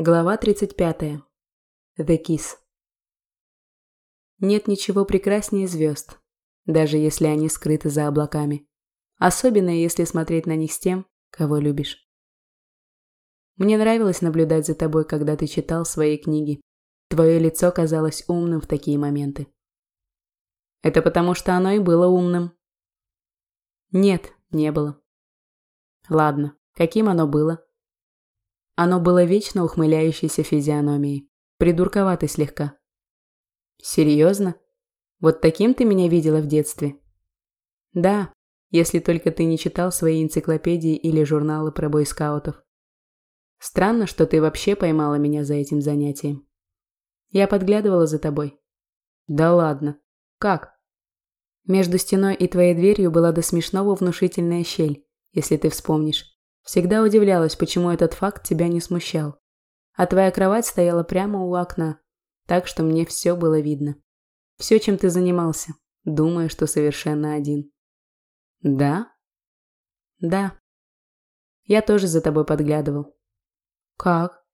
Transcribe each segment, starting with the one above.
Глава 35. The Kiss. Нет ничего прекраснее звезд, даже если они скрыты за облаками. Особенно, если смотреть на них с тем, кого любишь. Мне нравилось наблюдать за тобой, когда ты читал свои книги. Твое лицо казалось умным в такие моменты. Это потому, что оно и было умным. Нет, не было. Ладно, каким оно было? Оно было вечно ухмыляющейся физиономией, придурковатой слегка. Серьезно? Вот таким ты меня видела в детстве? Да, если только ты не читал свои энциклопедии или журналы про бойскаутов. Странно, что ты вообще поймала меня за этим занятием. Я подглядывала за тобой. Да ладно. Как? Между стеной и твоей дверью была до смешного внушительная щель, если ты вспомнишь. Всегда удивлялась, почему этот факт тебя не смущал. А твоя кровать стояла прямо у окна, так что мне все было видно. Все, чем ты занимался, думая, что совершенно один. Да? Да. Я тоже за тобой подглядывал. Как?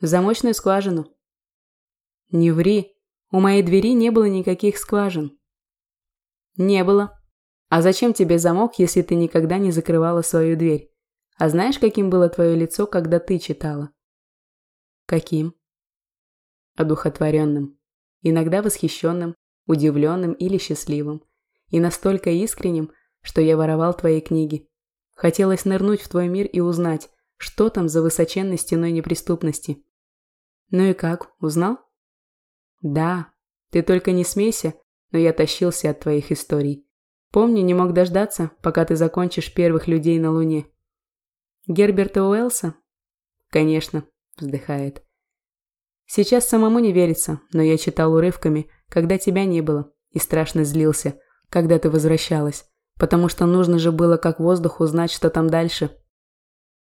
В замочную скважину. Не ври. У моей двери не было никаких скважин. Не было. А зачем тебе замок, если ты никогда не закрывала свою дверь? А знаешь, каким было твое лицо, когда ты читала? Каким? Одухотворенным. Иногда восхищенным, удивленным или счастливым. И настолько искренним, что я воровал твои книги. Хотелось нырнуть в твой мир и узнать, что там за высоченной стеной неприступности. Ну и как, узнал? Да, ты только не смейся, но я тащился от твоих историй. Помню, не мог дождаться, пока ты закончишь первых людей на Луне. Герберта Уэллса? Конечно, вздыхает. Сейчас самому не верится, но я читал урывками, когда тебя не было, и страшно злился, когда ты возвращалась, потому что нужно же было как воздух узнать, что там дальше.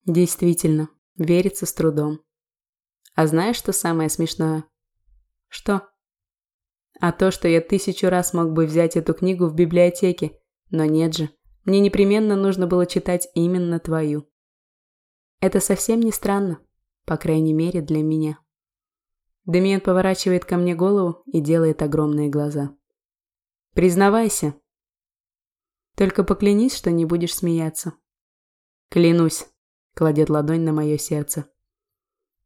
Действительно, верится с трудом. А знаешь, что самое смешное? Что? А то, что я тысячу раз мог бы взять эту книгу в библиотеке, но нет же, мне непременно нужно было читать именно твою. Это совсем не странно, по крайней мере для меня. Демиан поворачивает ко мне голову и делает огромные глаза. Признавайся. Только поклянись, что не будешь смеяться. Клянусь, кладет ладонь на мое сердце.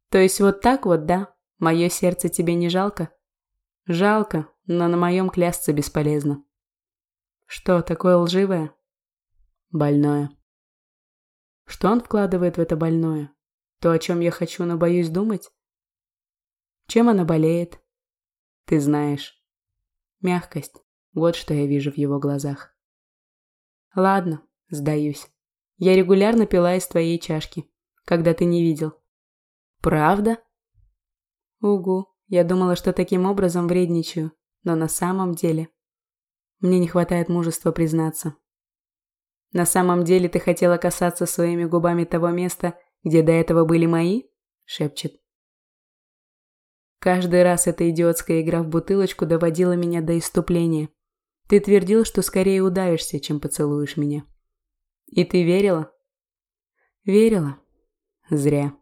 То есть вот так вот, да? Мое сердце тебе не жалко? Жалко, но на моем клясться бесполезно. Что, такое лживое? Больное. Что он вкладывает в это больное? То, о чем я хочу, но боюсь думать? Чем она болеет? Ты знаешь. Мягкость. Вот что я вижу в его глазах. Ладно, сдаюсь. Я регулярно пила из твоей чашки, когда ты не видел. Правда? Угу. Я думала, что таким образом вредничаю, но на самом деле... Мне не хватает мужества признаться. На самом деле ты хотела касаться своими губами того места, где до этого были мои? шепчет. Каждый раз эта идиотская игра в бутылочку доводила меня до иступления. Ты твердил, что скорее удавишься, чем поцелуешь меня. И ты верила? Верила. Зря.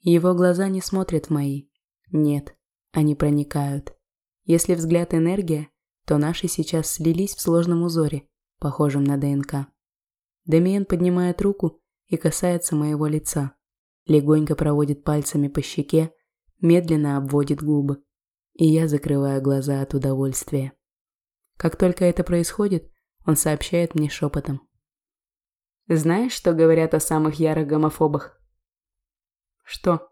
Его глаза не смотрят мои. Нет, они проникают. Если взгляд энергия, то наши сейчас слились в сложном узоре, похожем на ДНК. Демиен поднимает руку и касается моего лица. Легонько проводит пальцами по щеке, медленно обводит губы. И я закрываю глаза от удовольствия. Как только это происходит, он сообщает мне шепотом. Знаешь, что говорят о самых ярых гомофобах? Что?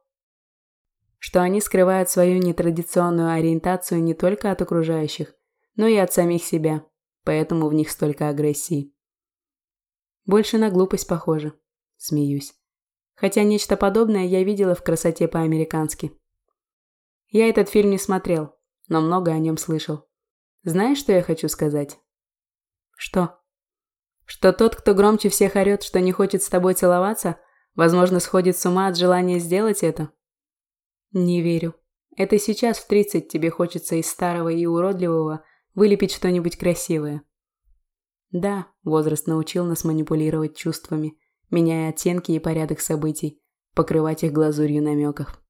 Что они скрывают свою нетрадиционную ориентацию не только от окружающих, но и от самих себя, поэтому в них столько агрессии. Больше на глупость похоже. Смеюсь. Хотя нечто подобное я видела в «Красоте по-американски». Я этот фильм не смотрел, но много о нем слышал. Знаешь, что я хочу сказать? Что? Что тот, кто громче всех орет, что не хочет с тобой целоваться, возможно, сходит с ума от желания сделать это? Не верю. Это сейчас в тридцать тебе хочется из старого и уродливого вылепить что-нибудь красивое. Да, возраст научил нас манипулировать чувствами, меняя оттенки и порядок событий, покрывать их глазурью намеков.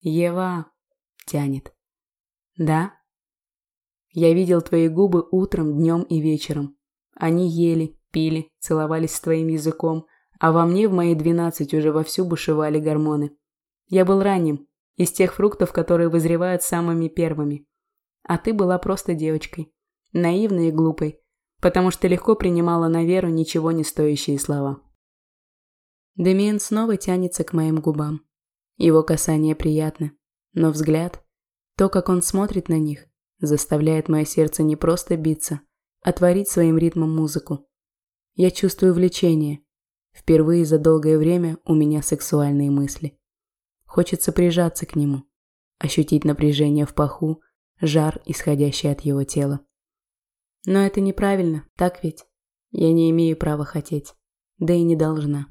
«Ева!» – тянет. «Да?» «Я видел твои губы утром, днем и вечером. Они ели, пили, целовались с твоим языком, а во мне в мои двенадцать уже вовсю бушевали гормоны. Я был ранним, из тех фруктов, которые вызревают самыми первыми. А ты была просто девочкой, наивной и глупой, потому что легко принимала на веру ничего не стоящие слова. Демиен снова тянется к моим губам. Его касание приятно, но взгляд, то, как он смотрит на них, заставляет мое сердце не просто биться, а творить своим ритмом музыку. Я чувствую влечение. Впервые за долгое время у меня сексуальные мысли. Хочется прижаться к нему, ощутить напряжение в паху, жар, исходящий от его тела. Но это неправильно, так ведь? Я не имею права хотеть, да и не должна.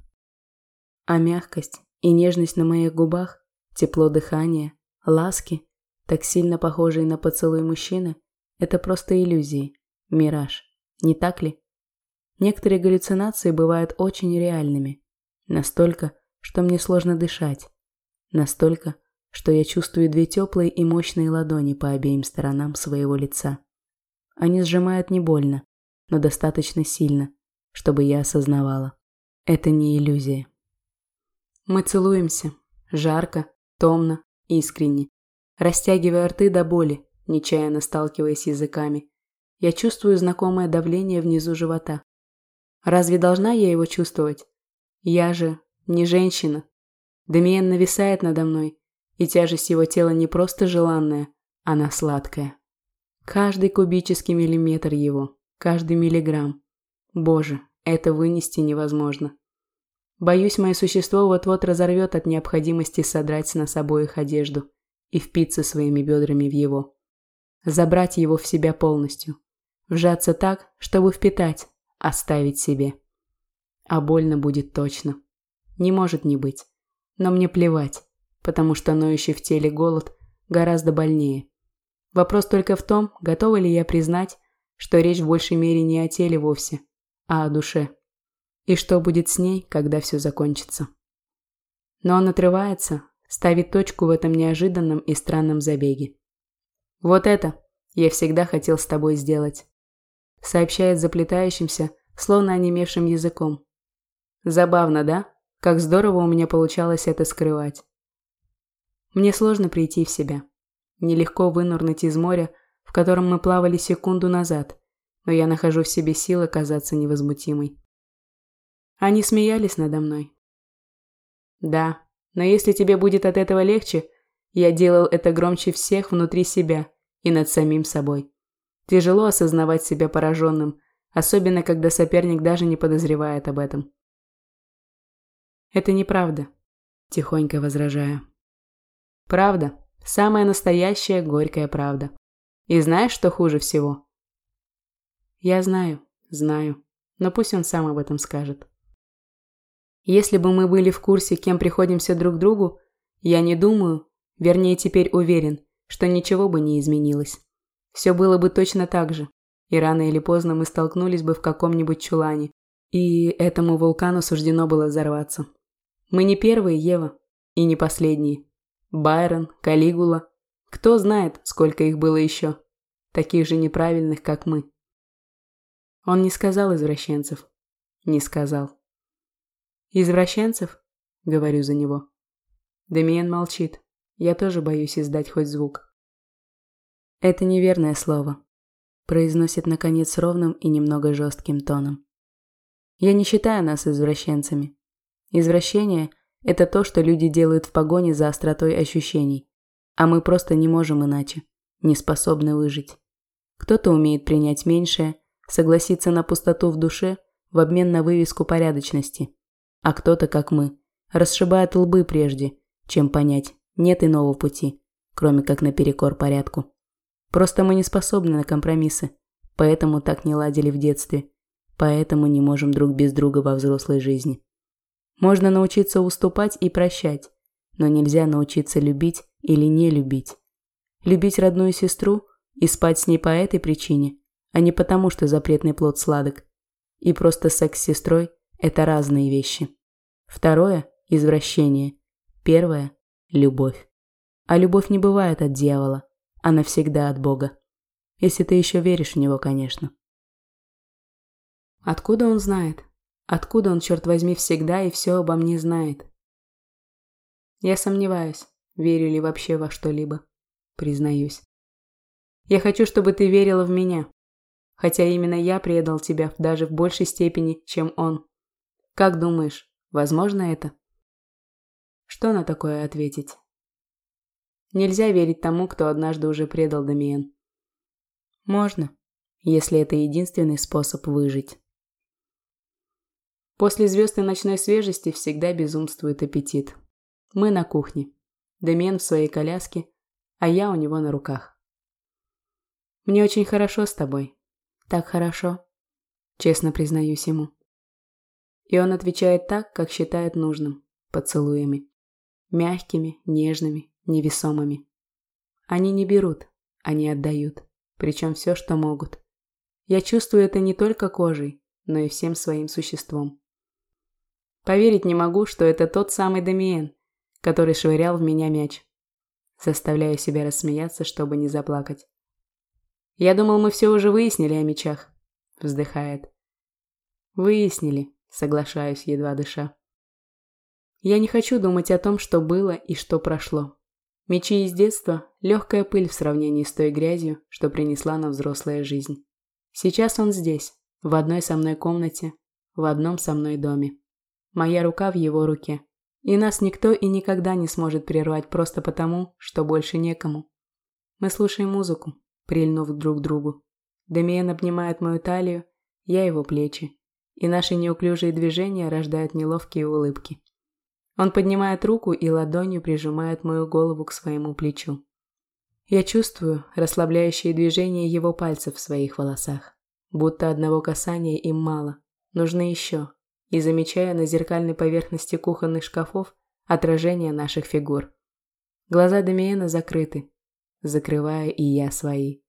А мягкость и нежность на моих губах, тепло дыхания, ласки, так сильно похожие на поцелуй мужчины, это просто иллюзии, мираж, не так ли? Некоторые галлюцинации бывают очень реальными, настолько, что мне сложно дышать, настолько, что я чувствую две теплые и мощные ладони по обеим сторонам своего лица. Они сжимают не больно, но достаточно сильно, чтобы я осознавала. Это не иллюзия. Мы целуемся. Жарко, томно, искренне. Растягивая рты до боли, нечаянно сталкиваясь языками. Я чувствую знакомое давление внизу живота. Разве должна я его чувствовать? Я же не женщина. Демиен нависает надо мной, и тяжесть его тела не просто желанная, она сладкая. Каждый кубический миллиметр его, каждый миллиграмм. Боже, это вынести невозможно. Боюсь, мое существо вот-вот разорвет от необходимости содрать с нас обоих одежду и впиться своими бедрами в его. Забрать его в себя полностью. Вжаться так, чтобы впитать, оставить себе. А больно будет точно. Не может не быть. Но мне плевать, потому что ноющий в теле голод гораздо больнее. Вопрос только в том, готова ли я признать, что речь в большей мере не о теле вовсе, а о душе. И что будет с ней, когда все закончится. Но он отрывается, ставит точку в этом неожиданном и странном забеге. «Вот это я всегда хотел с тобой сделать», сообщает заплетающимся, словно онемевшим языком. Забавно, да? Как здорово у меня получалось это скрывать. Мне сложно прийти в себя. Нелегко вынырнуть из моря, в котором мы плавали секунду назад, но я нахожу в себе силы казаться невозмутимой. Они смеялись надо мной. Да, но если тебе будет от этого легче, я делал это громче всех внутри себя и над самим собой. Тяжело осознавать себя пораженным, особенно когда соперник даже не подозревает об этом. Это неправда, тихонько возражаю. Правда, Самая настоящая горькая правда. И знаешь, что хуже всего? Я знаю, знаю. Но пусть он сам об этом скажет. Если бы мы были в курсе, кем приходимся друг другу, я не думаю, вернее теперь уверен, что ничего бы не изменилось. Все было бы точно так же. И рано или поздно мы столкнулись бы в каком-нибудь чулане. И этому вулкану суждено было взорваться. Мы не первые, Ева, и не последние. Байрон, Калигула. Кто знает, сколько их было еще. Таких же неправильных, как мы. Он не сказал извращенцев. Не сказал. «Извращенцев?» – говорю за него. Демиен молчит. Я тоже боюсь издать хоть звук. «Это неверное слово», – произносит, наконец, ровным и немного жестким тоном. «Я не считаю нас извращенцами. Извращение – это то, что люди делают в погоне за остротой ощущений. А мы просто не можем иначе. Не способны выжить. Кто-то умеет принять меньшее, согласиться на пустоту в душе в обмен на вывеску порядочности. А кто-то, как мы, расшибает лбы прежде, чем понять, нет иного пути, кроме как наперекор порядку. Просто мы не способны на компромиссы, поэтому так не ладили в детстве, поэтому не можем друг без друга во взрослой жизни. Можно научиться уступать и прощать, но нельзя научиться любить или не любить. Любить родную сестру и спать с ней по этой причине, а не потому, что запретный плод сладок. И просто секс с сестрой – это разные вещи. Второе – извращение. Первое – любовь. А любовь не бывает от дьявола, она всегда от Бога. Если ты еще веришь в него, конечно. Откуда он знает? Откуда он, черт возьми, всегда и все обо мне знает? Я сомневаюсь, верю ли вообще во что-либо. Признаюсь. Я хочу, чтобы ты верила в меня. Хотя именно я предал тебя даже в большей степени, чем он. Как думаешь, возможно это? Что на такое ответить? Нельзя верить тому, кто однажды уже предал Дамиен. Можно, если это единственный способ выжить. После звезд и ночной свежести всегда безумствует аппетит. Мы на кухне. Демьен в своей коляске, а я у него на руках. Мне очень хорошо с тобой. Так хорошо. Честно признаюсь ему. И он отвечает так, как считает нужным, поцелуями. Мягкими, нежными, невесомыми. Они не берут, они отдают. Причем все, что могут. Я чувствую это не только кожей, но и всем своим существом. Поверить не могу, что это тот самый Дамиен, который швырял в меня мяч. Заставляю себя рассмеяться, чтобы не заплакать. «Я думал, мы все уже выяснили о мечах», – вздыхает. «Выяснили», – соглашаюсь, едва дыша. Я не хочу думать о том, что было и что прошло. Мечи из детства – легкая пыль в сравнении с той грязью, что принесла нам взрослая жизнь. Сейчас он здесь, в одной со мной комнате, в одном со мной доме. Моя рука в его руке. И нас никто и никогда не сможет прервать просто потому, что больше некому. Мы слушаем музыку, прильнув друг к другу. Демиен обнимает мою талию, я его плечи. И наши неуклюжие движения рождают неловкие улыбки. Он поднимает руку и ладонью прижимает мою голову к своему плечу. Я чувствую расслабляющие движения его пальцев в своих волосах. Будто одного касания им мало. Нужно еще и замечаю на зеркальной поверхности кухонных шкафов отражение наших фигур. Глаза Дамиена закрыты, закрывая и я свои,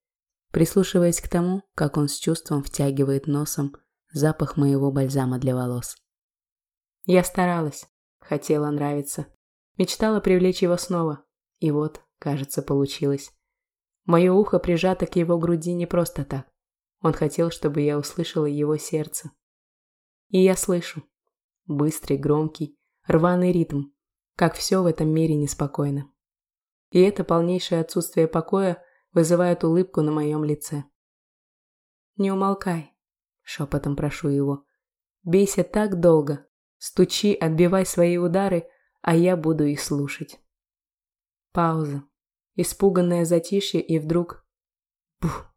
прислушиваясь к тому, как он с чувством втягивает носом запах моего бальзама для волос. Я старалась, хотела нравиться, мечтала привлечь его снова, и вот, кажется, получилось. Мое ухо прижато к его груди не просто так. Он хотел, чтобы я услышала его сердце, и я слышу. Быстрый, громкий, рваный ритм. Как все в этом мире неспокойно. И это полнейшее отсутствие покоя вызывает улыбку на моем лице. «Не умолкай», – шепотом прошу его. «Бейся так долго, стучи, отбивай свои удары, а я буду их слушать». Пауза. Испуганное затишье и вдруг... Бух,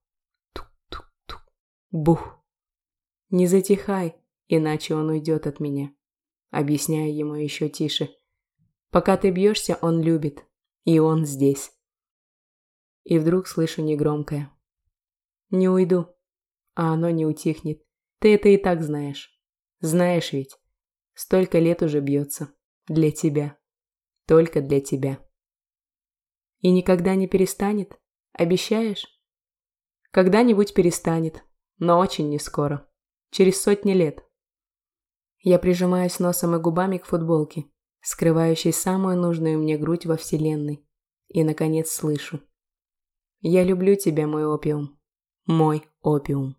тук-тук-тук, бух. Не затихай, иначе он уйдет от меня. Объясняю ему еще тише. Пока ты бьешься, он любит. И он здесь. И вдруг слышу негромкое. Не уйду. А оно не утихнет. Ты это и так знаешь. Знаешь ведь. Столько лет уже бьется. Для тебя. Только для тебя. И никогда не перестанет? Обещаешь? Когда-нибудь перестанет. Но очень не скоро. Через сотни лет. Я прижимаюсь носом и губами к футболке, скрывающей самую нужную мне грудь во вселенной. И, наконец, слышу. «Я люблю тебя, мой опиум. Мой опиум».